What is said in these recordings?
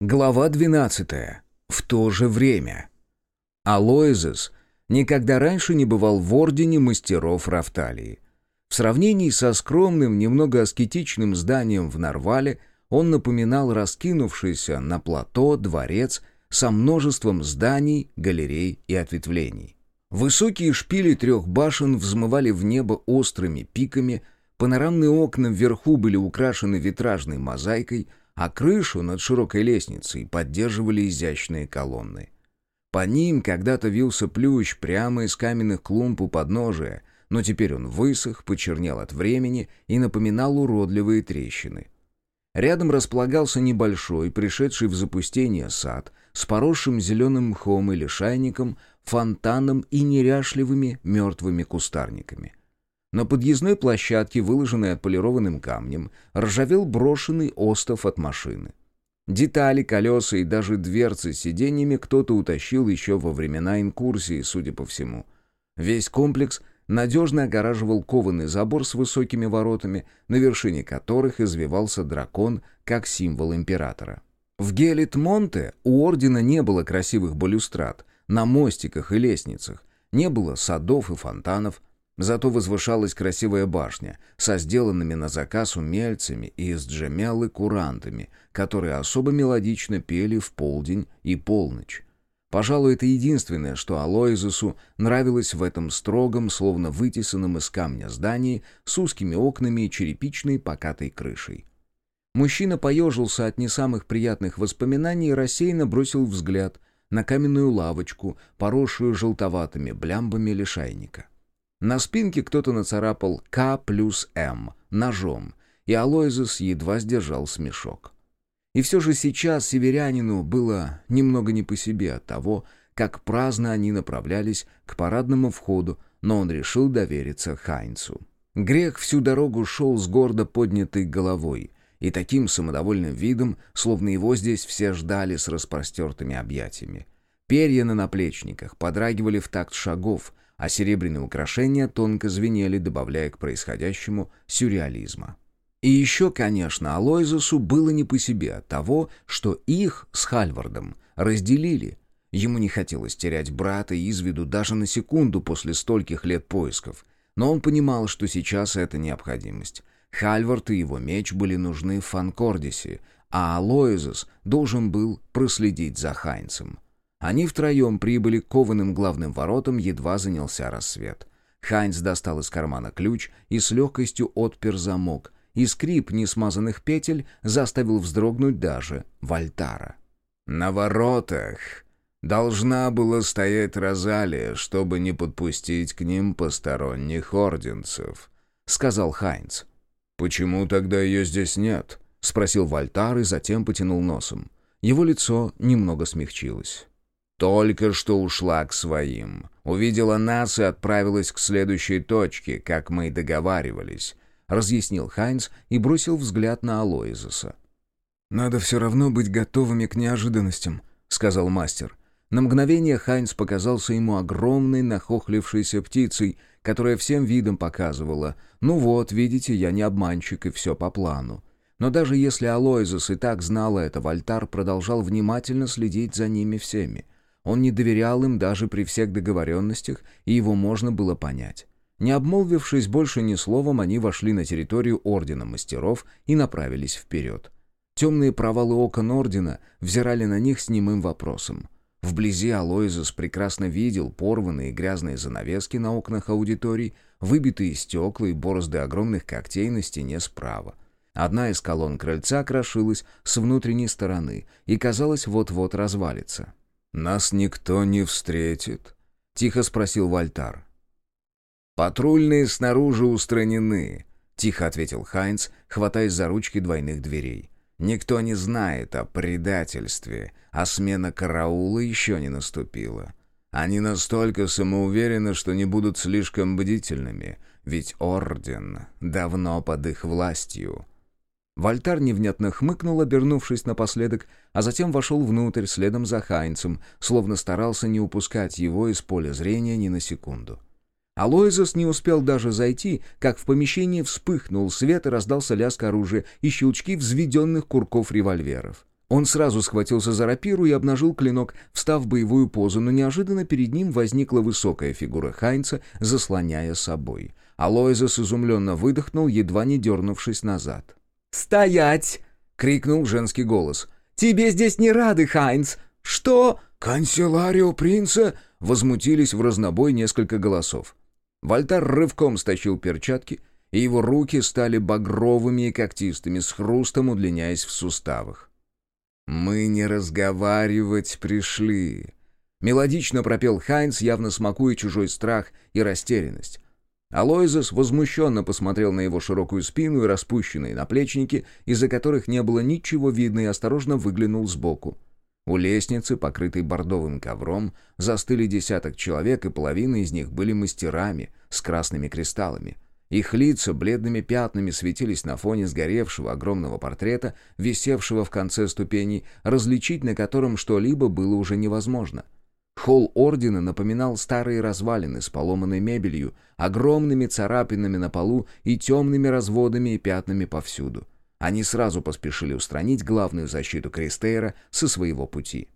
Глава 12. В то же время. Алоизес никогда раньше не бывал в Ордене мастеров Рафталии. В сравнении со скромным, немного аскетичным зданием в Нарвале он напоминал раскинувшийся на плато дворец со множеством зданий, галерей и ответвлений. Высокие шпили трех башен взмывали в небо острыми пиками, панорамные окна вверху были украшены витражной мозаикой — а крышу над широкой лестницей поддерживали изящные колонны. По ним когда-то вился плющ прямо из каменных клумб у подножия, но теперь он высох, почернел от времени и напоминал уродливые трещины. Рядом располагался небольшой, пришедший в запустение сад с поросшим зеленым мхом или шайником, фонтаном и неряшливыми мертвыми кустарниками. На подъездной площадке, выложенной отполированным камнем, ржавел брошенный остов от машины. Детали, колеса и даже дверцы с сиденьями кто-то утащил еще во времена инкурсии, судя по всему. Весь комплекс надежно огораживал кованый забор с высокими воротами, на вершине которых извивался дракон, как символ императора. В Гелит-Монте у ордена не было красивых балюстрад, на мостиках и лестницах, не было садов и фонтанов, Зато возвышалась красивая башня со сделанными на заказ умельцами и из джемелы курантами, которые особо мелодично пели в полдень и полночь. Пожалуй, это единственное, что Алоизусу нравилось в этом строгом, словно вытесанном из камня здании с узкими окнами и черепичной покатой крышей. Мужчина поежился от не самых приятных воспоминаний и рассеянно бросил взгляд на каменную лавочку, поросшую желтоватыми блямбами лишайника. На спинке кто-то нацарапал «К плюс М» ножом, и Алоизус едва сдержал смешок. И все же сейчас северянину было немного не по себе от того, как праздно они направлялись к парадному входу, но он решил довериться Хайнцу. Грех всю дорогу шел с гордо поднятой головой и таким самодовольным видом, словно его здесь все ждали с распростертыми объятиями. Перья на наплечниках подрагивали в такт шагов, а серебряные украшения тонко звенели, добавляя к происходящему сюрреализма. И еще, конечно, Алойзусу было не по себе от того, что их с Хальвардом разделили. Ему не хотелось терять брата из виду даже на секунду после стольких лет поисков, но он понимал, что сейчас это необходимость. Хальвард и его меч были нужны в Фанкордисе, а Алоизус должен был проследить за Хайнцем. Они втроем прибыли к кованым главным воротам, едва занялся рассвет. Хайнц достал из кармана ключ и с легкостью отпер замок, и скрип несмазанных петель заставил вздрогнуть даже Вальтара. «На воротах должна была стоять Розалия, чтобы не подпустить к ним посторонних орденцев», — сказал Хайнц. «Почему тогда ее здесь нет?» — спросил Вальтар и затем потянул носом. Его лицо немного смягчилось. Только что ушла к своим. Увидела нас и отправилась к следующей точке, как мы и договаривались», — разъяснил Хайнц и бросил взгляд на Алоизуса. «Надо все равно быть готовыми к неожиданностям», — сказал мастер. На мгновение Хайнц показался ему огромной нахохлившейся птицей, которая всем видом показывала «Ну вот, видите, я не обманщик, и все по плану». Но даже если Алоизус и так знал это, Вольтар продолжал внимательно следить за ними всеми — он не доверял им даже при всех договоренностях, и его можно было понять. Не обмолвившись больше ни словом, они вошли на территорию Ордена Мастеров и направились вперед. Темные провалы окон Ордена взирали на них с немым вопросом. Вблизи Алоизус прекрасно видел порванные грязные занавески на окнах аудиторий, выбитые стекла и борозды огромных когтей на стене справа. Одна из колонн крыльца крошилась с внутренней стороны и, казалось, вот-вот развалится. «Нас никто не встретит?» — тихо спросил Вальтар. «Патрульные снаружи устранены», — тихо ответил Хайнц, хватаясь за ручки двойных дверей. «Никто не знает о предательстве, а смена караула еще не наступила. Они настолько самоуверены, что не будут слишком бдительными, ведь Орден давно под их властью». Вольтар невнятно хмыкнул, обернувшись напоследок, а затем вошел внутрь следом за Хайнцем, словно старался не упускать его из поля зрения ни на секунду. Алоизос не успел даже зайти, как в помещении вспыхнул свет и раздался лязг оружия и щелчки взведенных курков револьверов. Он сразу схватился за рапиру и обнажил клинок, встав в боевую позу, но неожиданно перед ним возникла высокая фигура Хайнца, заслоняя собой. Алоизас изумленно выдохнул, едва не дернувшись назад. «Стоять!» — крикнул женский голос. «Тебе здесь не рады, Хайнц! Что?» «Канцеларио принца!» — возмутились в разнобой несколько голосов. Вольтар рывком стащил перчатки, и его руки стали багровыми и когтистыми, с хрустом удлиняясь в суставах. «Мы не разговаривать пришли», — мелодично пропел Хайнц, явно смакуя чужой страх и растерянность. Алоизос возмущенно посмотрел на его широкую спину и распущенные наплечники, из-за которых не было ничего видно, и осторожно выглянул сбоку. У лестницы, покрытой бордовым ковром, застыли десяток человек, и половина из них были мастерами с красными кристаллами. Их лица бледными пятнами светились на фоне сгоревшего огромного портрета, висевшего в конце ступеней, различить на котором что-либо было уже невозможно — Холл ордена напоминал старые развалины с поломанной мебелью, огромными царапинами на полу и темными разводами и пятнами повсюду. Они сразу поспешили устранить главную защиту Кристейра со своего пути.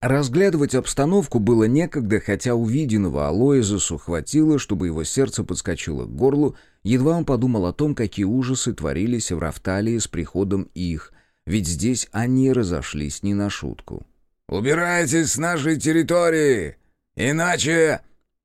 Разглядывать обстановку было некогда, хотя увиденного Алоизусу хватило, чтобы его сердце подскочило к горлу, едва он подумал о том, какие ужасы творились в Рафталии с приходом их, ведь здесь они разошлись не на шутку. «Убирайтесь с нашей территории! Иначе...»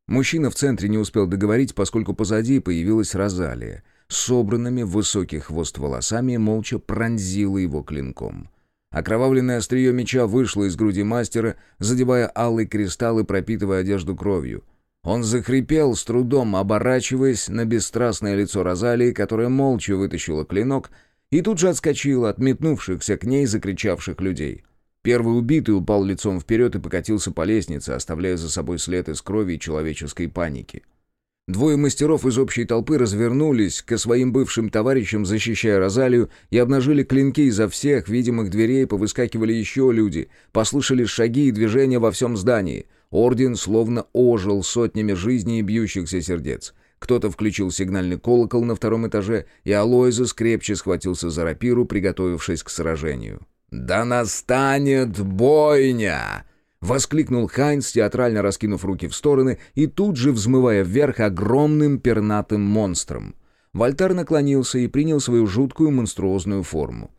Мужчина в центре не успел договорить, поскольку позади появилась Розалия. Собранными в высокий хвост волосами молча пронзила его клинком. Окровавленное острие меча вышло из груди мастера, задевая алый кристалл и пропитывая одежду кровью. Он захрипел, с трудом оборачиваясь на бесстрастное лицо Розалии, которая молча вытащила клинок и тут же отскочила от метнувшихся к ней закричавших людей — Первый убитый упал лицом вперед и покатился по лестнице, оставляя за собой след из крови и человеческой паники. Двое мастеров из общей толпы развернулись к своим бывшим товарищам, защищая Розалию, и обнажили клинки изо всех видимых дверей, повыскакивали еще люди, послышались шаги и движения во всем здании. Орден словно ожил сотнями жизней и бьющихся сердец. Кто-то включил сигнальный колокол на втором этаже, и Алоиза скрепче схватился за рапиру, приготовившись к сражению. «Да настанет бойня!» — воскликнул Хайнс, театрально раскинув руки в стороны и тут же взмывая вверх огромным пернатым монстром. Вольтар наклонился и принял свою жуткую монструозную форму.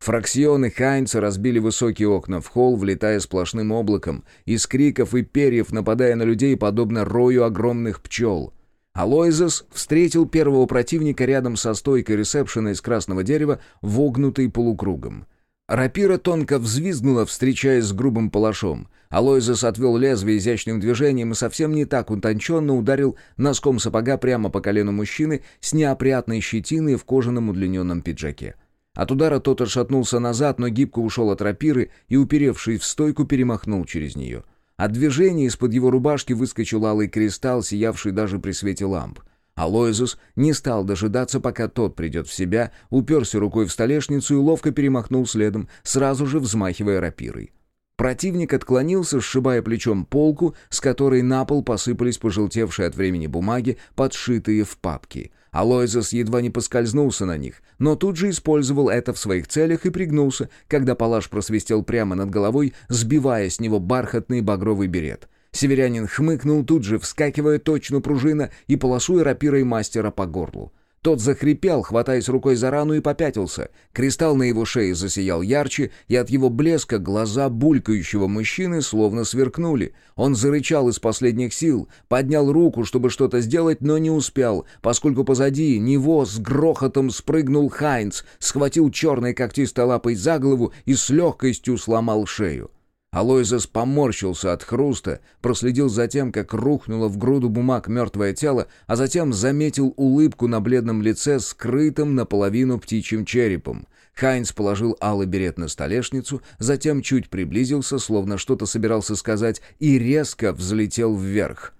Фраксионы Хайнца разбили высокие окна в холл, влетая сплошным облаком, из криков и перьев нападая на людей, подобно рою огромных пчел. Алоизос встретил первого противника рядом со стойкой ресепшена из красного дерева, вогнутой полукругом. Рапира тонко взвизгнула, встречаясь с грубым палашом. Алоизос отвел лезвие изящным движением и совсем не так утонченно ударил носком сапога прямо по колену мужчины с неопрятной щетиной в кожаном удлиненном пиджаке. От удара тот отшатнулся назад, но гибко ушел от рапиры и, уперевший в стойку, перемахнул через нее. От движения из-под его рубашки выскочил алый кристалл, сиявший даже при свете ламп. Алоизус не стал дожидаться, пока тот придет в себя, уперся рукой в столешницу и ловко перемахнул следом, сразу же взмахивая рапирой. Противник отклонился, сшибая плечом полку, с которой на пол посыпались пожелтевшие от времени бумаги, подшитые в папки. Алоизос едва не поскользнулся на них, но тут же использовал это в своих целях и пригнулся, когда палаш просвистел прямо над головой, сбивая с него бархатный багровый берет — Северянин хмыкнул, тут же вскакивая точно пружина и полосуя рапирой мастера по горлу. Тот захрипел, хватаясь рукой за рану и попятился. Кристалл на его шее засиял ярче, и от его блеска глаза булькающего мужчины словно сверкнули. Он зарычал из последних сил, поднял руку, чтобы что-то сделать, но не успел, поскольку позади него с грохотом спрыгнул Хайнц, схватил черной когтистой лапой за голову и с легкостью сломал шею. Алоизос поморщился от хруста, проследил за тем, как рухнуло в груду бумаг мертвое тело, а затем заметил улыбку на бледном лице, скрытым наполовину птичьим черепом. Хайнс положил алый берет на столешницу, затем чуть приблизился, словно что-то собирался сказать, и резко взлетел вверх.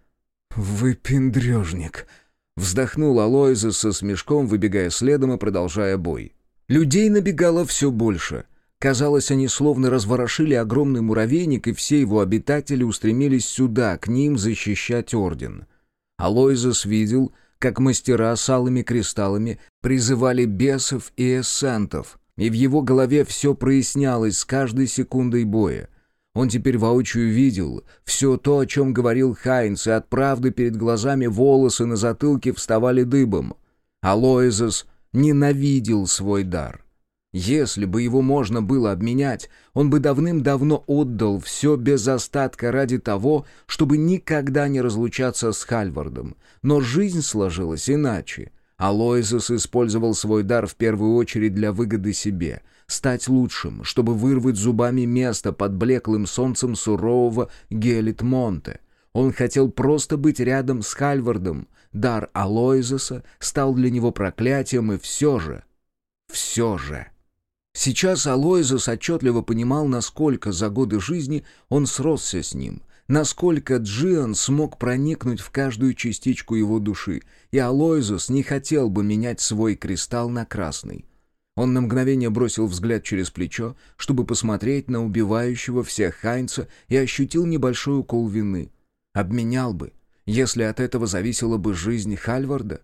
«Вы пендрежник!» Вздохнул Алоиза со смешком, выбегая следом и продолжая бой. Людей набегало все больше. Казалось, они словно разворошили огромный муравейник, и все его обитатели устремились сюда, к ним защищать орден. Алоизос видел, как мастера с алыми кристаллами призывали бесов и эссентов, И в его голове все прояснялось с каждой секундой боя. Он теперь воочию видел все то, о чем говорил Хайнц, и от правды перед глазами волосы на затылке вставали дыбом. Алоизос ненавидел свой дар. Если бы его можно было обменять, он бы давным-давно отдал все без остатка ради того, чтобы никогда не разлучаться с Хальвардом. Но жизнь сложилась иначе. Алоизос использовал свой дар в первую очередь для выгоды себе, стать лучшим, чтобы вырвать зубами место под блеклым солнцем сурового Гелит-Монте. Он хотел просто быть рядом с Хальвардом. Дар Алоизоса стал для него проклятием, и все же... Все же... Сейчас Алоизос отчетливо понимал, насколько за годы жизни он сросся с ним, насколько Джиан смог проникнуть в каждую частичку его души, и Алоизус не хотел бы менять свой кристалл на красный. Он на мгновение бросил взгляд через плечо, чтобы посмотреть на убивающего всех Хайнца и ощутил небольшой укол вины. Обменял бы, если от этого зависела бы жизнь Хальварда.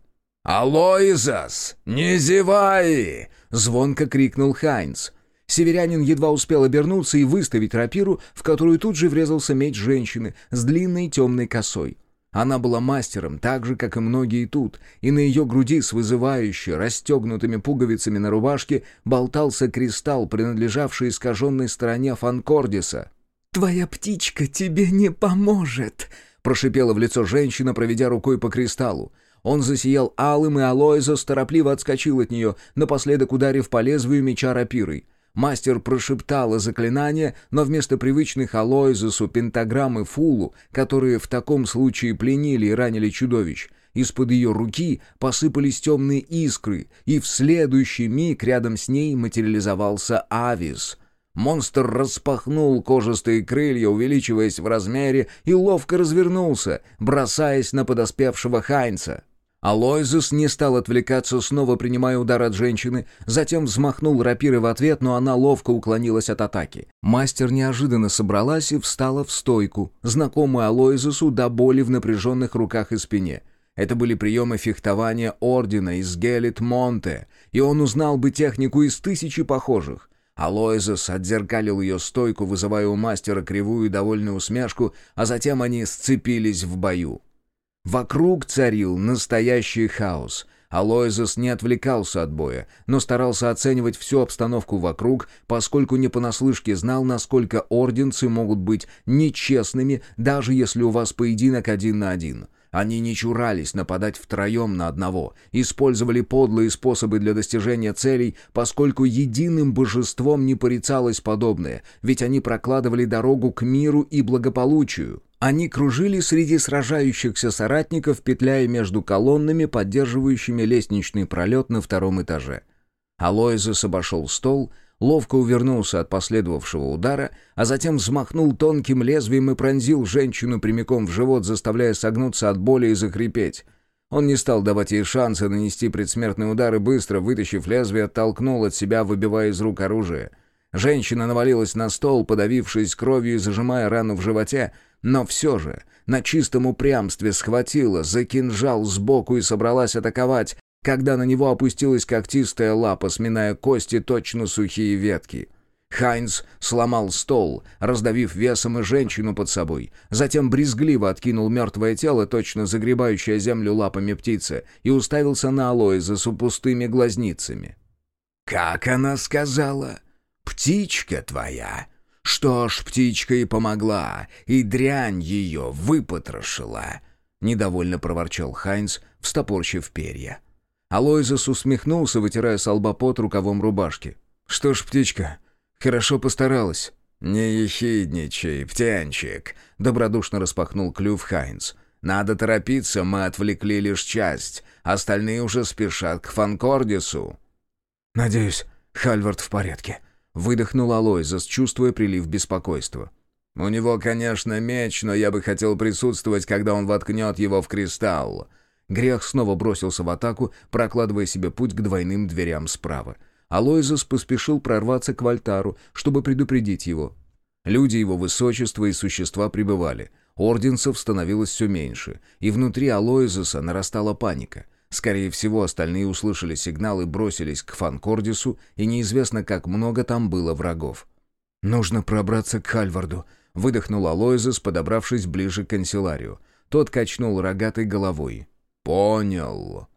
«Алоизас, не зевай!» — звонко крикнул Хайнц. Северянин едва успел обернуться и выставить рапиру, в которую тут же врезался меч женщины с длинной темной косой. Она была мастером, так же, как и многие тут, и на ее груди с вызывающей, расстегнутыми пуговицами на рубашке болтался кристалл, принадлежавший искаженной стороне Фанкордиса. «Твоя птичка тебе не поможет!» — прошипела в лицо женщина, проведя рукой по кристаллу. Он засиял алым, и Алоиза торопливо отскочил от нее, напоследок ударив по лезвию меча рапирой. Мастер прошептала заклинание, но вместо привычных Алоизусу пентаграммы Фулу, которые в таком случае пленили и ранили чудовищ, из-под ее руки посыпались темные искры, и в следующий миг рядом с ней материализовался Авис. Монстр распахнул кожистые крылья, увеличиваясь в размере, и ловко развернулся, бросаясь на подоспевшего Хайнца. Алойзус не стал отвлекаться, снова принимая удар от женщины, затем взмахнул рапирой в ответ, но она ловко уклонилась от атаки. Мастер неожиданно собралась и встала в стойку, знакомую Алойзусу до боли в напряженных руках и спине. Это были приемы фехтования Ордена из Гелит-Монте, и он узнал бы технику из тысячи похожих. Алоизус отзеркалил ее стойку, вызывая у мастера кривую и довольную усмешку, а затем они сцепились в бою. Вокруг царил настоящий хаос. Алоизос не отвлекался от боя, но старался оценивать всю обстановку вокруг, поскольку не понаслышке знал, насколько орденцы могут быть нечестными, даже если у вас поединок один на один. Они не чурались нападать втроем на одного, использовали подлые способы для достижения целей, поскольку единым божеством не порицалось подобное, ведь они прокладывали дорогу к миру и благополучию. Они кружили среди сражающихся соратников, петляя между колоннами, поддерживающими лестничный пролет на втором этаже. Алоизус обошел стол, ловко увернулся от последовавшего удара, а затем взмахнул тонким лезвием и пронзил женщину прямиком в живот, заставляя согнуться от боли и захрипеть. Он не стал давать ей шанса нанести предсмертный удар и быстро, вытащив лезвие, оттолкнул от себя, выбивая из рук оружие. Женщина навалилась на стол, подавившись кровью и зажимая рану в животе, но все же на чистом упрямстве схватила за кинжал сбоку и собралась атаковать, когда на него опустилась когтистая лапа, сминая кости точно сухие ветки. Хайнц сломал стол, раздавив весом и женщину под собой. Затем брезгливо откинул мертвое тело, точно загребающее землю лапами птицы, и уставился на Алоиза с пустыми глазницами. «Как она сказала? Птичка твоя!» Что ж, птичка и помогла, и дрянь ее выпотрошила. Недовольно проворчал Хайнц, встопорщив перья. Алойзес усмехнулся, вытирая с лба рукавом рубашки. «Что ж, птичка, хорошо постаралась». «Не ехидничай, птенчик», — добродушно распахнул клюв Хайнц. «Надо торопиться, мы отвлекли лишь часть. Остальные уже спешат к Фанкордису». «Надеюсь, Хальвард в порядке», Выдохнул Алойзас, чувствуя прилив беспокойства. «У него, конечно, меч, но я бы хотел присутствовать, когда он воткнет его в кристалл». Грех снова бросился в атаку, прокладывая себе путь к двойным дверям справа. Алойзас поспешил прорваться к Вольтару, чтобы предупредить его. Люди его высочества и существа прибывали. Орденцев становилось все меньше, и внутри Алоизуса нарастала паника. Скорее всего, остальные услышали сигнал и бросились к Фанкордису, и неизвестно, как много там было врагов. «Нужно пробраться к Хальварду», — выдохнул Алоизес, подобравшись ближе к канцелярию. Тот качнул рогатой головой. «Понял».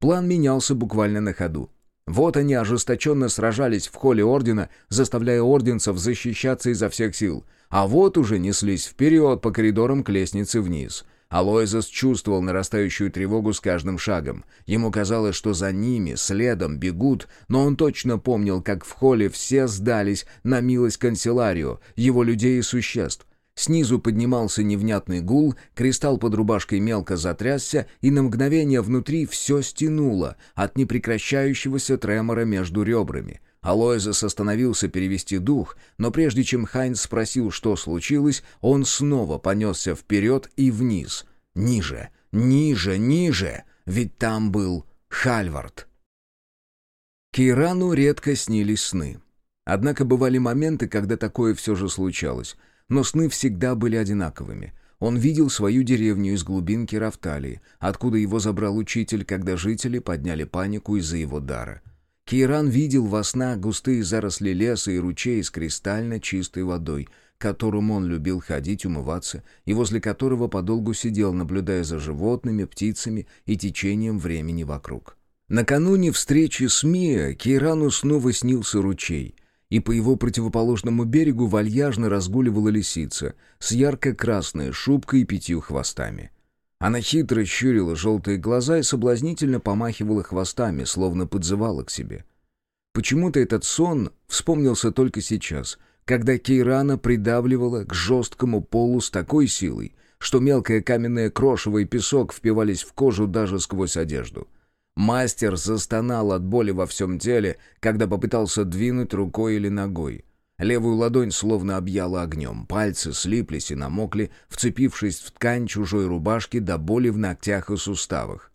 План менялся буквально на ходу. Вот они ожесточенно сражались в холле Ордена, заставляя орденцев защищаться изо всех сил. А вот уже неслись вперед по коридорам к лестнице вниз. Алоизос чувствовал нарастающую тревогу с каждым шагом. Ему казалось, что за ними, следом, бегут, но он точно помнил, как в холле все сдались на милость канцелярию, его людей и существ. Снизу поднимался невнятный гул, кристалл под рубашкой мелко затрясся, и на мгновение внутри все стянуло от непрекращающегося тремора между ребрами. Алоизес остановился перевести дух, но прежде чем Хайнс спросил, что случилось, он снова понесся вперед и вниз. Ниже, ниже, ниже, ведь там был Хальвард. Кейрану редко снились сны. Однако бывали моменты, когда такое все же случалось — но сны всегда были одинаковыми. Он видел свою деревню из глубинки Рафталии, откуда его забрал учитель, когда жители подняли панику из-за его дара. Кейран видел во снах густые заросли леса и ручей с кристально чистой водой, которому он любил ходить умываться и возле которого подолгу сидел, наблюдая за животными, птицами и течением времени вокруг. Накануне встречи с Мия Кейрану снова снился ручей — и по его противоположному берегу вальяжно разгуливала лисица с ярко-красной шубкой и пятью хвостами. Она хитро щурила желтые глаза и соблазнительно помахивала хвостами, словно подзывала к себе. Почему-то этот сон вспомнился только сейчас, когда Кейрана придавливала к жесткому полу с такой силой, что мелкое каменное крошево и песок впивались в кожу даже сквозь одежду — Мастер застонал от боли во всем теле, когда попытался двинуть рукой или ногой. Левую ладонь словно объяла огнем, пальцы слиплись и намокли, вцепившись в ткань чужой рубашки до боли в ногтях и суставах.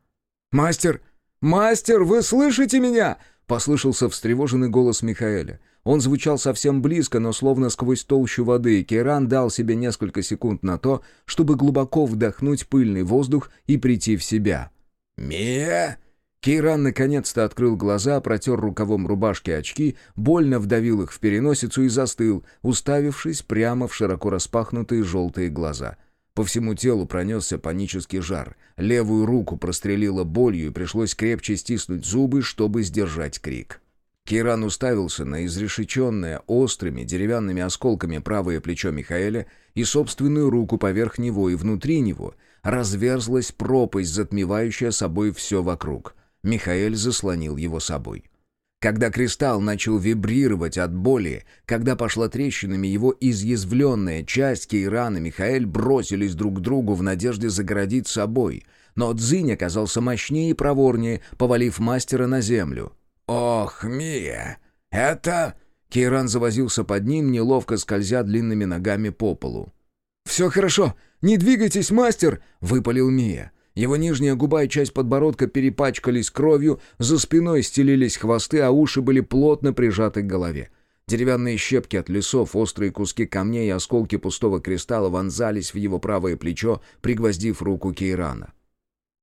«Мастер! Мастер, вы слышите меня?» — послышался встревоженный голос Михаэля. Он звучал совсем близко, но словно сквозь толщу воды, и Керан дал себе несколько секунд на то, чтобы глубоко вдохнуть пыльный воздух и прийти в себя. «Мия!» Кейран наконец-то открыл глаза, протер рукавом рубашки очки, больно вдавил их в переносицу и застыл, уставившись прямо в широко распахнутые желтые глаза. По всему телу пронесся панический жар. Левую руку прострелило болью и пришлось крепче стиснуть зубы, чтобы сдержать крик. Кейран уставился на изрешеченное острыми деревянными осколками правое плечо Михаэля и собственную руку поверх него, и внутри него разверзлась пропасть, затмевающая собой все вокруг. Михаэль заслонил его собой. Когда кристалл начал вибрировать от боли, когда пошла трещинами его изъязвленная часть, Кейран и Михаэль бросились друг к другу в надежде загородить собой. Но Дзинь оказался мощнее и проворнее, повалив мастера на землю. «Ох, Мия, это...» Кейран завозился под ним, неловко скользя длинными ногами по полу. «Все хорошо! Не двигайтесь, мастер!» — выпалил Мия. Его нижняя губа и часть подбородка перепачкались кровью, за спиной стелились хвосты, а уши были плотно прижаты к голове. Деревянные щепки от лесов, острые куски камней и осколки пустого кристалла вонзались в его правое плечо, пригвоздив руку Кейрана.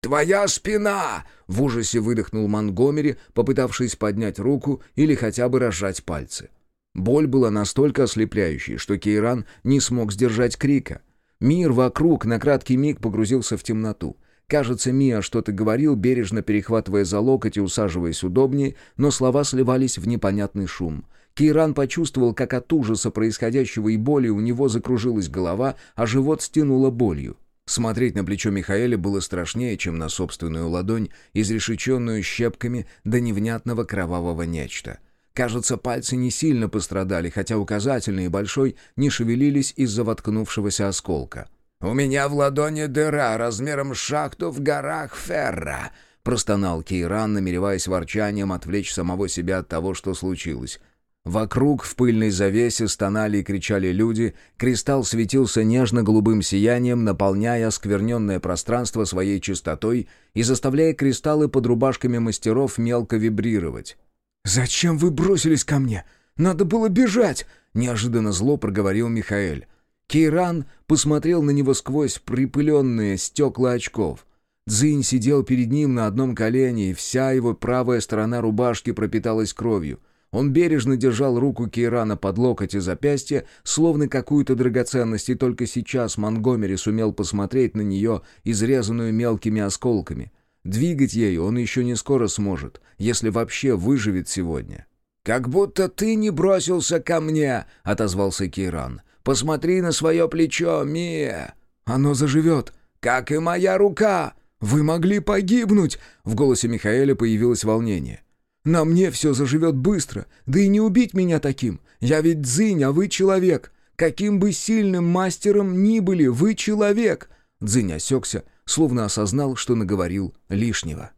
«Твоя спина!» — в ужасе выдохнул Монгомери, попытавшись поднять руку или хотя бы разжать пальцы. Боль была настолько ослепляющей, что Кейран не смог сдержать крика. Мир вокруг на краткий миг погрузился в темноту. Кажется, Мия что-то говорил, бережно перехватывая за локоть и усаживаясь удобнее, но слова сливались в непонятный шум. Кейран почувствовал, как от ужаса происходящего и боли у него закружилась голова, а живот стянуло болью. Смотреть на плечо Михаэля было страшнее, чем на собственную ладонь, изрешеченную щепками до невнятного кровавого нечто. Кажется, пальцы не сильно пострадали, хотя указательный и большой не шевелились из-за воткнувшегося осколка. «У меня в ладони дыра размером с шахту в горах Ферра», — простонал Кейран, намереваясь ворчанием отвлечь самого себя от того, что случилось. Вокруг в пыльной завесе стонали и кричали люди, кристалл светился нежно-голубым сиянием, наполняя оскверненное пространство своей чистотой и заставляя кристаллы под рубашками мастеров мелко вибрировать. «Зачем вы бросились ко мне? Надо было бежать!» — неожиданно зло проговорил Михаэль. Кейран посмотрел на него сквозь припыленные стекла очков. Дзинь сидел перед ним на одном колене, и вся его правая сторона рубашки пропиталась кровью. Он бережно держал руку Кейрана под локоть и запястье, словно какую-то драгоценность, и только сейчас Монгомери сумел посмотреть на нее, изрезанную мелкими осколками. Двигать ею он еще не скоро сможет, если вообще выживет сегодня. «Как будто ты не бросился ко мне», — отозвался Кейран. «Посмотри на свое плечо, Мия». «Оно заживет». «Как и моя рука». «Вы могли погибнуть!» — в голосе Михаэля появилось волнение. «На мне все заживет быстро, да и не убить меня таким. Я ведь дзынь, а вы человек. Каким бы сильным мастером ни были, вы человек!» Дзынь осекся, словно осознал, что наговорил лишнего.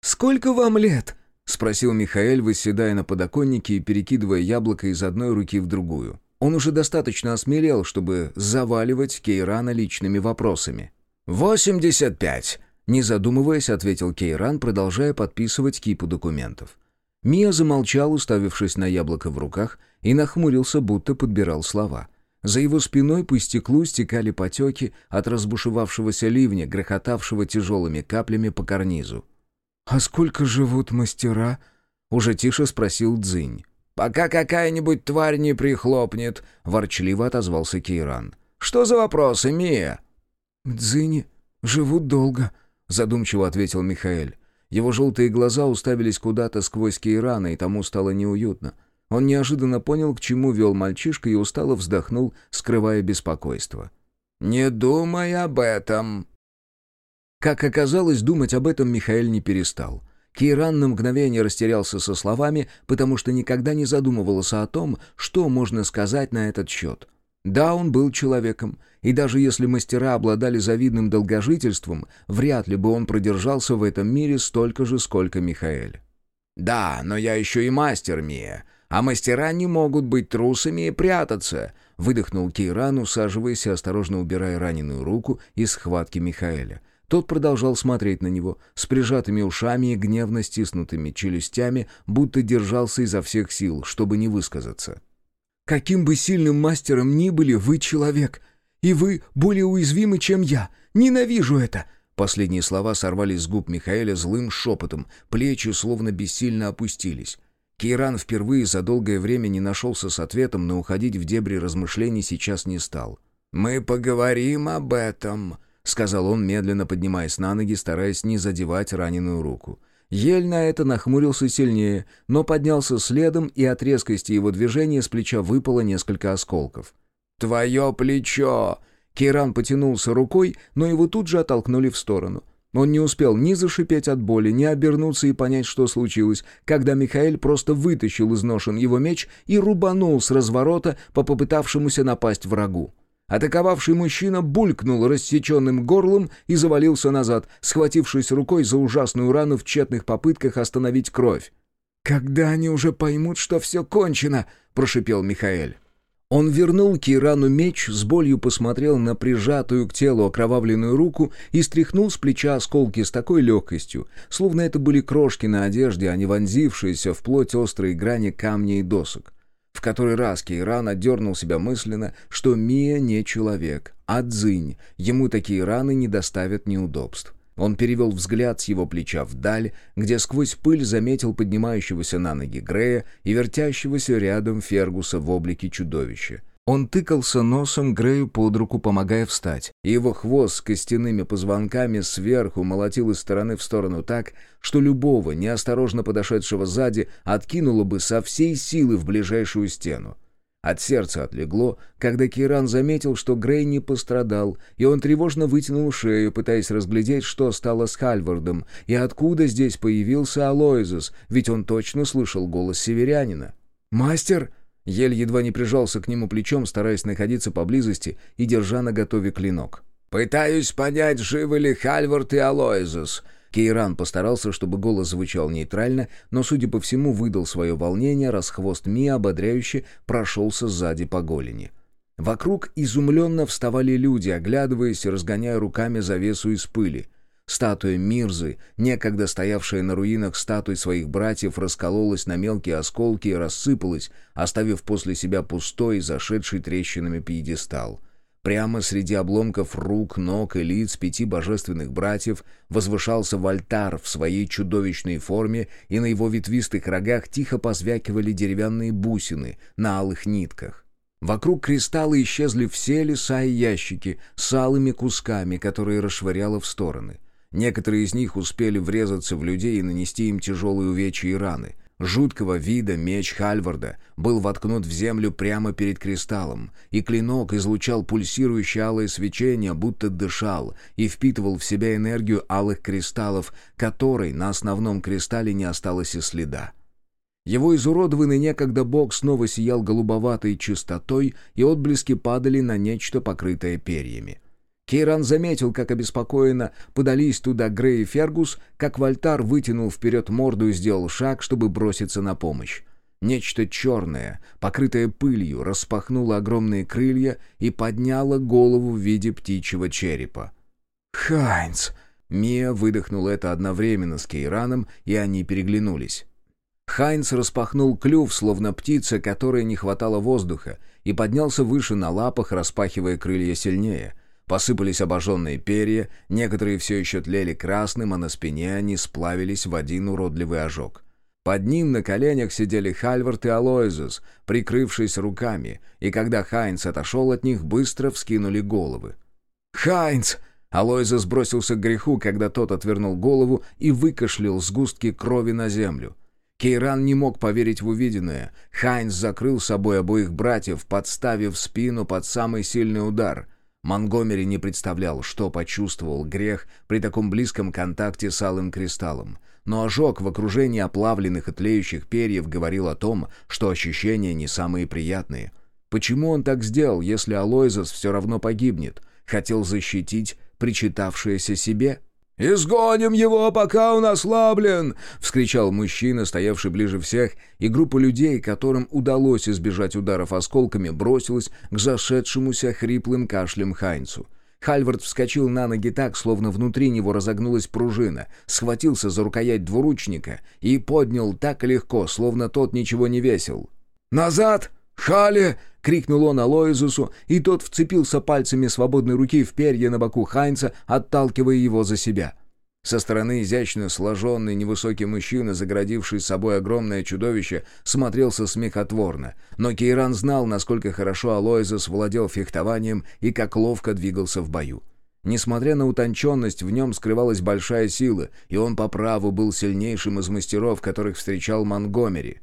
«Сколько вам лет?» — спросил Михаэль, восседая на подоконнике и перекидывая яблоко из одной руки в другую. Он уже достаточно осмелел, чтобы заваливать Кейрана личными вопросами. «Восемьдесят пять», — не задумываясь, ответил Кейран, продолжая подписывать кипу документов. Мия замолчал, уставившись на яблоко в руках, и нахмурился, будто подбирал слова. За его спиной по стеклу стекали потеки от разбушевавшегося ливня, грохотавшего тяжелыми каплями по карнизу. «А сколько живут мастера?» — уже тише спросил Дзинь. «Пока какая-нибудь тварь не прихлопнет», — ворчливо отозвался Кейран. «Что за вопросы, Мия?» «Дзини живут долго», — задумчиво ответил Михаэль. Его желтые глаза уставились куда-то сквозь Кейрана, и тому стало неуютно. Он неожиданно понял, к чему вел мальчишка, и устало вздохнул, скрывая беспокойство. «Не думай об этом», как оказалось, думать об этом Михаил не перестал. Кейран на мгновение растерялся со словами, потому что никогда не задумывался о том, что можно сказать на этот счет. Да, он был человеком, и даже если мастера обладали завидным долгожительством, вряд ли бы он продержался в этом мире столько же, сколько Михаэль. «Да, но я еще и мастер, Мия, а мастера не могут быть трусами и прятаться», — выдохнул Кейран, усаживаясь и осторожно убирая раненую руку из схватки Михаэля. Тот продолжал смотреть на него, с прижатыми ушами и гневно стиснутыми челюстями, будто держался изо всех сил, чтобы не высказаться. «Каким бы сильным мастером ни были, вы человек, и вы более уязвимы, чем я. Ненавижу это!» Последние слова сорвались с губ Михаэля злым шепотом, плечи словно бессильно опустились. Кейран впервые за долгое время не нашелся с ответом, но уходить в дебри размышлений сейчас не стал. «Мы поговорим об этом», — сказал он, медленно поднимаясь на ноги, стараясь не задевать раненую руку. Ель на это нахмурился сильнее, но поднялся следом, и от резкости его движения с плеча выпало несколько осколков. «Твое плечо!» Кейран потянулся рукой, но его тут же оттолкнули в сторону. Он не успел ни зашипеть от боли, ни обернуться и понять, что случилось, когда Михаил просто вытащил из ножен его меч и рубанул с разворота по попытавшемуся напасть врагу. Атаковавший мужчина булькнул рассеченным горлом и завалился назад, схватившись рукой за ужасную рану в тщетных попытках остановить кровь. «Когда они уже поймут, что все кончено?» — прошипел Михаэль. Он вернул Кирану меч, с болью посмотрел на прижатую к телу окровавленную руку и стряхнул с плеча осколки с такой легкостью, словно это были крошки на одежде, а не вонзившиеся в плоть острые грани камней и досок. В который раз Кейран отдернул себя мысленно, что Мия не человек, а дзынь, ему такие раны не доставят неудобств. Он перевел взгляд с его плеча вдаль, где сквозь пыль заметил поднимающегося на ноги Грея и вертящегося рядом Фергуса в облике чудовища. Он тыкался носом Грею под руку, помогая встать, его хвост с костяными позвонками сверху молотил из стороны в сторону так, что любого, неосторожно подошедшего сзади, откинуло бы со всей силы в ближайшую стену. От сердца отлегло, когда Киран заметил, что Грей не пострадал, и он тревожно вытянул шею, пытаясь разглядеть, что стало с Хальвардом, и откуда здесь появился Алоизус, ведь он точно слышал голос северянина. «Мастер!» Ель едва не прижался к нему плечом, стараясь находиться поблизости и держа на готове клинок. «Пытаюсь понять, живы ли Хальвард и Алоизус». Кейран постарался, чтобы голос звучал нейтрально, но, судя по всему, выдал свое волнение, раз хвост Ми ободряюще прошелся сзади по голени. Вокруг изумленно вставали люди, оглядываясь и разгоняя руками завесу из пыли — Статуя Мирзы, некогда стоявшая на руинах статуй своих братьев, раскололась на мелкие осколки и рассыпалась, оставив после себя пустой, зашедший трещинами пьедестал. Прямо среди обломков рук, ног и лиц пяти божественных братьев возвышался вольтар в своей чудовищной форме, и на его ветвистых рогах тихо позвякивали деревянные бусины на алых нитках. Вокруг кристалла исчезли все леса и ящики с алыми кусками, которые расшвыряло в стороны. Некоторые из них успели врезаться в людей и нанести им тяжелые увечья и раны. Жуткого вида меч Хальварда был воткнут в землю прямо перед кристаллом, и клинок излучал пульсирующее алое свечение, будто дышал, и впитывал в себя энергию алых кристаллов, которой на основном кристалле не осталось и следа. Его изуродованный некогда бок снова сиял голубоватой чистотой, и отблески падали на нечто, покрытое перьями. Кейран заметил, как обеспокоенно подались туда Грей и Фергус, как Вольтар вытянул вперед морду и сделал шаг, чтобы броситься на помощь. Нечто черное, покрытое пылью, распахнуло огромные крылья и подняло голову в виде птичьего черепа. «Хайнц!» Мия выдохнула это одновременно с Кейраном, и они переглянулись. Хайнц распахнул клюв, словно птица, которой не хватало воздуха, и поднялся выше на лапах, распахивая крылья сильнее — Посыпались обожженные перья, некоторые все еще тлели красным, а на спине они сплавились в один уродливый ожог. Под ним на коленях сидели Хальвард и Алоизус, прикрывшись руками, и когда Хайнц отошел от них, быстро вскинули головы. «Хайнц!» Алоизус бросился к греху, когда тот отвернул голову и выкашлял сгустки крови на землю. Кейран не мог поверить в увиденное. Хайнц закрыл собой обоих братьев, подставив спину под самый сильный удар — Монгомери не представлял, что почувствовал грех при таком близком контакте с алым кристаллом. Но ожог в окружении оплавленных и тлеющих перьев говорил о том, что ощущения не самые приятные. Почему он так сделал, если Алойзас все равно погибнет? Хотел защитить причитавшееся себе? «Изгоним его, пока он ослаблен!» — вскричал мужчина, стоявший ближе всех, и группа людей, которым удалось избежать ударов осколками, бросилась к зашедшемуся хриплым кашлем Хайнцу. Хальвард вскочил на ноги так, словно внутри него разогнулась пружина, схватился за рукоять двуручника и поднял так легко, словно тот ничего не весил. «Назад! Хале!» — крикнул он Алоизусу, и тот вцепился пальцами свободной руки в перья на боку Хайнца, отталкивая его за себя. Со стороны изящно сложенный невысокий мужчина, заградивший собой огромное чудовище, смотрелся смехотворно, но Кейран знал, насколько хорошо Алоизус владел фехтованием и как ловко двигался в бою. Несмотря на утонченность, в нем скрывалась большая сила, и он по праву был сильнейшим из мастеров, которых встречал Монгомери.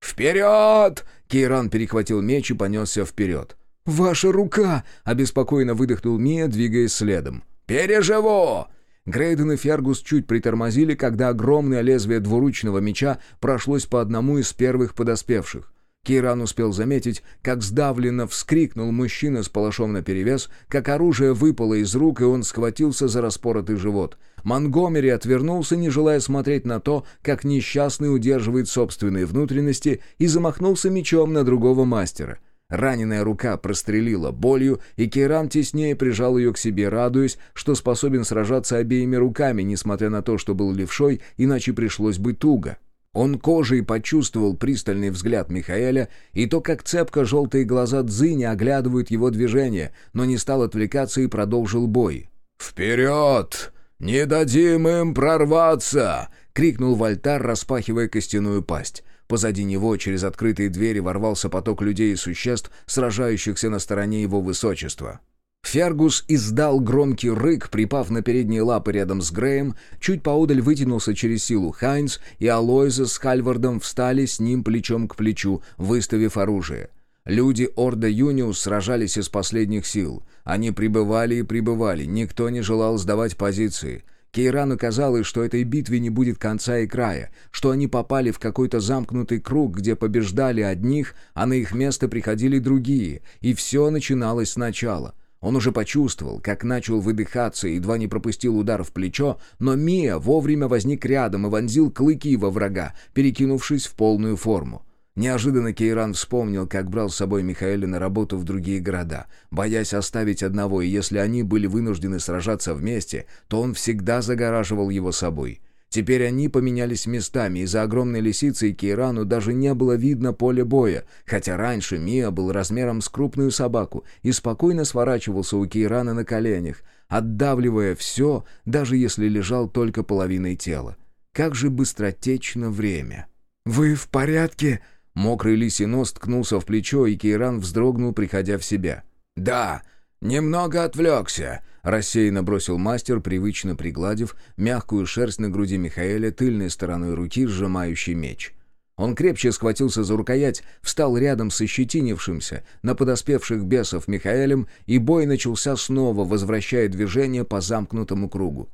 «Вперед!» — Кейран перехватил меч и понесся вперед. «Ваша рука!» — обеспокоенно выдохнул Мия, двигаясь следом. «Переживу!» Грейден и Фергус чуть притормозили, когда огромное лезвие двуручного меча прошлось по одному из первых подоспевших. Кейран успел заметить, как сдавленно вскрикнул мужчина с палашом наперевес, как оружие выпало из рук, и он схватился за распоротый живот. Монгомери отвернулся, не желая смотреть на то, как несчастный удерживает собственные внутренности, и замахнулся мечом на другого мастера. Раненая рука прострелила болью, и Кейран теснее прижал ее к себе, радуясь, что способен сражаться обеими руками, несмотря на то, что был левшой, иначе пришлось бы туго. Он кожей почувствовал пристальный взгляд Михаэля и то, как цепко желтые глаза Дзыни оглядывают его движение, но не стал отвлекаться и продолжил бой. «Вперед! Не дадим им прорваться!» — крикнул Вольтар, распахивая костяную пасть. Позади него через открытые двери ворвался поток людей и существ, сражающихся на стороне его высочества. Фергус издал громкий рык, припав на передние лапы рядом с Греем, чуть поодаль вытянулся через силу Хайнс, и Алойза с Хальвардом встали с ним плечом к плечу, выставив оружие. Люди Орда Юниус сражались из последних сил. Они прибывали и прибывали, никто не желал сдавать позиции. Кейрану казалось, что этой битве не будет конца и края, что они попали в какой-то замкнутый круг, где побеждали одних, а на их место приходили другие, и все начиналось сначала — он уже почувствовал, как начал выдыхаться и едва не пропустил удар в плечо, но Мия вовремя возник рядом и вонзил клыки во врага, перекинувшись в полную форму. Неожиданно Кейран вспомнил, как брал с собой Михаэля на работу в другие города, боясь оставить одного, и если они были вынуждены сражаться вместе, то он всегда загораживал его собой. Теперь они поменялись местами, и за огромной лисицей Кейрану даже не было видно поле боя, хотя раньше Мия был размером с крупную собаку и спокойно сворачивался у Кейрана на коленях, отдавливая все, даже если лежал только половиной тела. Как же быстротечно время! «Вы в порядке?» Мокрый лисий нос ткнулся в плечо, и Кейран вздрогнул, приходя в себя. «Да, немного отвлекся», — рассеянно бросил мастер, привычно пригладив мягкую шерсть на груди Михаэля тыльной стороной руки, сжимающий меч. Он крепче схватился за рукоять, встал рядом с ощетинившимся на подоспевших бесов Михаэлем, и бой начался снова, возвращая движение по замкнутому кругу.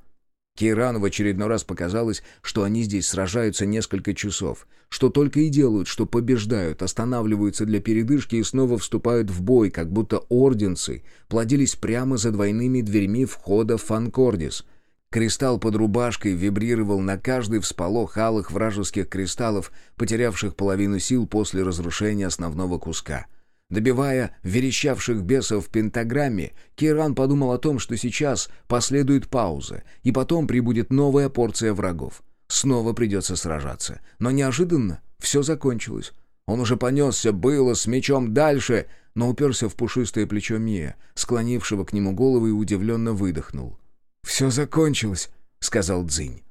Кейрану в очередной раз показалось, что они здесь сражаются несколько часов, что только и делают, что побеждают, останавливаются для передышки и снова вступают в бой, как будто орденцы плодились прямо за двойными дверьми входа в Фанкордис. Кристалл под рубашкой вибрировал на каждый всполох алых вражеских кристаллов, потерявших половину сил после разрушения основного куска — Добивая верещавших бесов в пентаграмме, Кейран подумал о том, что сейчас последует пауза, и потом прибудет новая порция врагов. Снова придется сражаться. Но неожиданно все закончилось. Он уже понесся, было, с мечом дальше, но уперся в пушистое плечо Мия, склонившего к нему голову и удивленно выдохнул. «Все закончилось», — сказал Дзинь.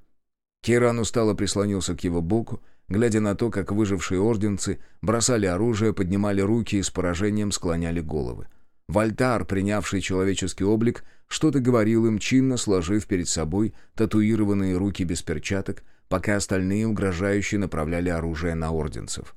Кейран устало прислонился к его боку, глядя на то, как выжившие орденцы бросали оружие, поднимали руки и с поражением склоняли головы. Вольтар, принявший человеческий облик, что-то говорил им, чинно сложив перед собой татуированные руки без перчаток, пока остальные угрожающе направляли оружие на орденцев.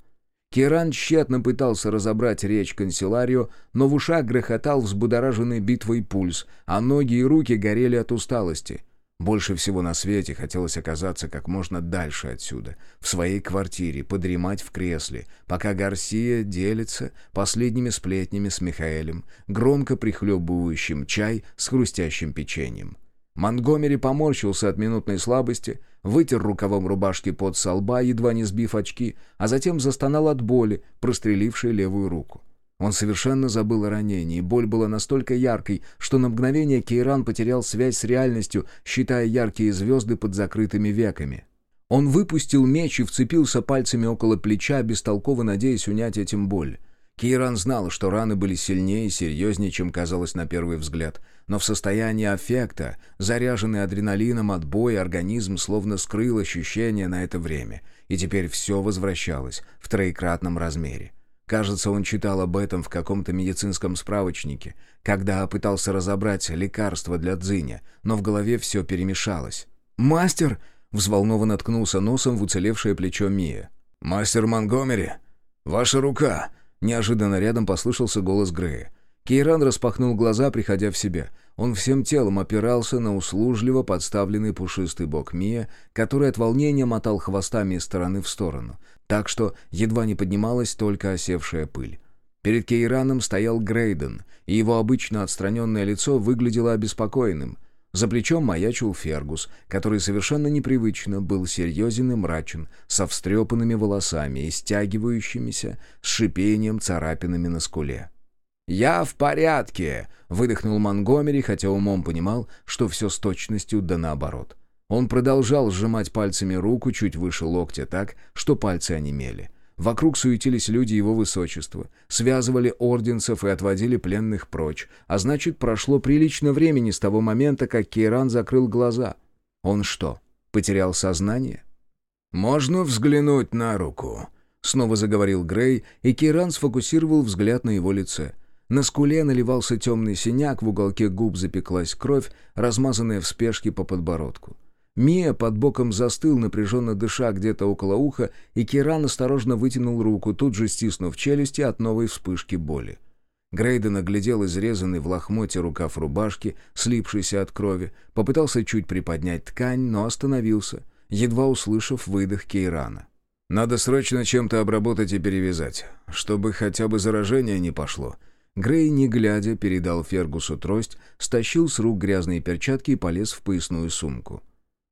Керан тщетно пытался разобрать речь канцеларио, но в ушах грохотал взбудораженный битвой пульс, а ноги и руки горели от усталости — больше всего на свете хотелось оказаться как можно дальше отсюда, в своей квартире, подремать в кресле, пока Гарсия делится последними сплетнями с Михаэлем, громко прихлебывающим чай с хрустящим печеньем. Монгомери поморщился от минутной слабости, вытер рукавом рубашки под со едва не сбив очки, а затем застонал от боли, прострелившей левую руку. Он совершенно забыл о ранении. Боль была настолько яркой, что на мгновение Кейран потерял связь с реальностью, считая яркие звезды под закрытыми веками. Он выпустил меч и вцепился пальцами около плеча, бестолково надеясь унять этим боль. Кейран знал, что раны были сильнее и серьезнее, чем казалось на первый взгляд. Но в состоянии аффекта, заряженный адреналином от боя, организм словно скрыл ощущения на это время. И теперь все возвращалось в троекратном размере. Кажется, он читал об этом в каком-то медицинском справочнике, когда пытался разобрать лекарство для дзыня, но в голове все перемешалось. «Мастер!» — взволнованно ткнулся носом в уцелевшее плечо Мия. «Мастер Монгомери! Ваша рука!» Неожиданно рядом послышался голос Грея. Кейран распахнул глаза, приходя в себя. Он всем телом опирался на услужливо подставленный пушистый бок Мия, который от волнения мотал хвостами из стороны в сторону так что едва не поднималась только осевшая пыль. Перед Кейраном стоял Грейден, и его обычно отстраненное лицо выглядело обеспокоенным. За плечом маячил Фергус, который совершенно непривычно был серьезен и мрачен, со встрепанными волосами и стягивающимися с шипением царапинами на скуле. «Я в порядке!» — выдохнул Монгомери, хотя умом понимал, что все с точностью да наоборот. Он продолжал сжимать пальцами руку чуть выше локтя так, что пальцы онемели. Вокруг суетились люди его высочества, связывали орденцев и отводили пленных прочь, а значит, прошло прилично времени с того момента, как Кейран закрыл глаза. Он что, потерял сознание? «Можно взглянуть на руку?» — снова заговорил Грей, и Кейран сфокусировал взгляд на его лице. На скуле наливался темный синяк, в уголке губ запеклась кровь, размазанная в спешке по подбородку. Мия под боком застыл, напряженно дыша где-то около уха, и Киран осторожно вытянул руку, тут же стиснув челюсти от новой вспышки боли. Грейден оглядел изрезанный в лохмоте рукав рубашки, слипшийся от крови, попытался чуть приподнять ткань, но остановился, едва услышав выдох Кейрана. «Надо срочно чем-то обработать и перевязать, чтобы хотя бы заражение не пошло». Грей, не глядя, передал Фергусу трость, стащил с рук грязные перчатки и полез в поясную сумку.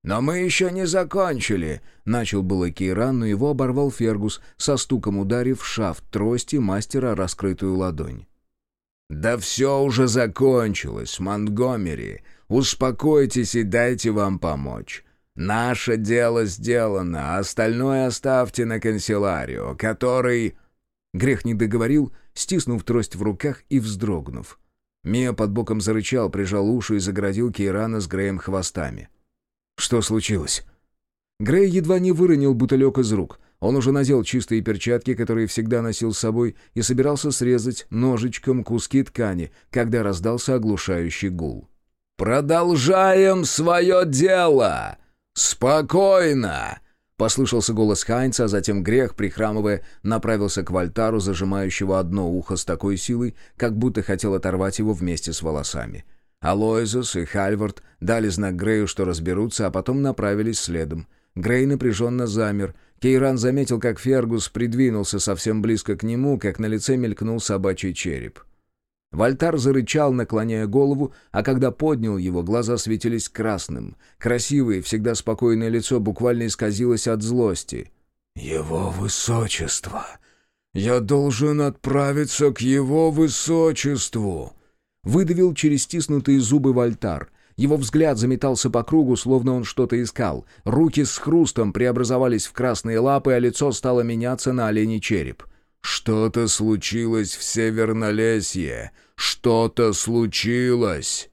«Но мы еще не закончили!» — начал было Кейран, но его оборвал Фергус, со стуком ударив шафт трости мастера раскрытую ладонь. «Да все уже закончилось, Монтгомери! Успокойтесь и дайте вам помочь!» Наше дело сделано, остальное оставьте на канцелярию, который...» Грех не договорил, стиснув трость в руках и вздрогнув. Мия под боком зарычал, прижал уши и заградил Кейрана с Греем хвостами. «Что случилось?» Грей едва не выронил бутылек из рук. Он уже надел чистые перчатки, которые всегда носил с собой, и собирался срезать ножичком куски ткани, когда раздался оглушающий гул. «Продолжаем свое дело! Спокойно!» Послышался голос Хайнца, а затем Грех, прихрамывая, направился к Вольтару, зажимающего одно ухо с такой силой, как будто хотел оторвать его вместе с волосами. Алоизус и Хальвард дали знак Грею, что разберутся, а потом направились следом. Грей напряженно замер. Кейран заметил, как Фергус придвинулся совсем близко к нему, как на лице мелькнул собачий череп. Вольтар зарычал, наклоняя голову, а когда поднял его, глаза светились красным. Красивое, всегда спокойное лицо буквально исказилось от злости. «Его высочество! Я должен отправиться к его высочеству!» Выдавил через стиснутые зубы Вольтар. Его взгляд заметался по кругу, словно он что-то искал. Руки с хрустом преобразовались в красные лапы, а лицо стало меняться на оленей череп. «Что-то случилось в Севернолесье! Что-то случилось!»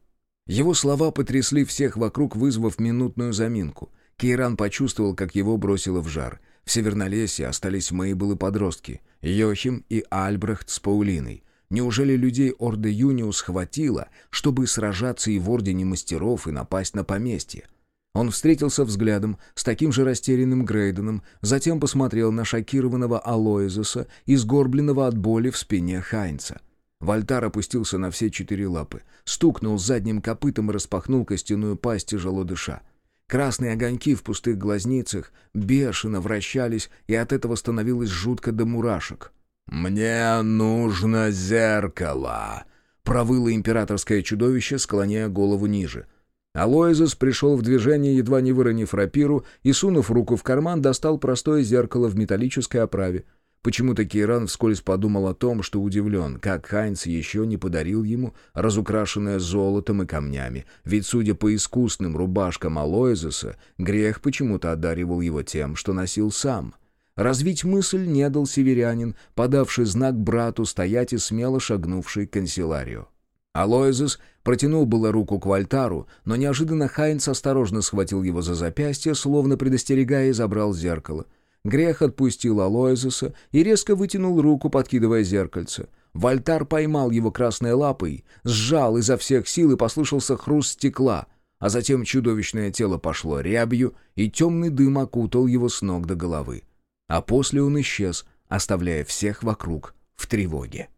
Его слова потрясли всех вокруг, вызвав минутную заминку. Кейран почувствовал, как его бросило в жар. В Севернолесье остались Мейбл и подростки, Йохим и Альбрехт с Паулиной. Неужели людей Орды Юниус хватило, чтобы сражаться и в Ордене Мастеров и напасть на поместье? Он встретился взглядом с таким же растерянным Грейденом, затем посмотрел на шокированного Алоизуса и сгорбленного от боли в спине Хайнца. Вольтар опустился на все четыре лапы, стукнул задним копытом и распахнул костяную пасть, тяжело дыша. Красные огоньки в пустых глазницах бешено вращались, и от этого становилось жутко до мурашек. «Мне нужно зеркало!» — провыло императорское чудовище, склоняя голову ниже — Алоизус пришел в движение, едва не выронив рапиру, и, сунув руку в карман, достал простое зеркало в металлической оправе. Почему-то Кейран вскользь подумал о том, что удивлен, как Хайнц еще не подарил ему разукрашенное золотом и камнями, ведь, судя по искусным рубашкам Алоизуса, грех почему-то одаривал его тем, что носил сам. Развить мысль не дал северянин, подавший знак брату стоять и смело шагнувший к канцелярию. Алоизус протянул было руку к Вальтару, но неожиданно Хайнц осторожно схватил его за запястье, словно предостерегая, и забрал зеркало. Грех отпустил Алоизуса и резко вытянул руку, подкидывая зеркальце. Вальтар поймал его красной лапой, сжал изо всех сил и послышался хруст стекла, а затем чудовищное тело пошло рябью, и темный дым окутал его с ног до головы. А после он исчез, оставляя всех вокруг в тревоге.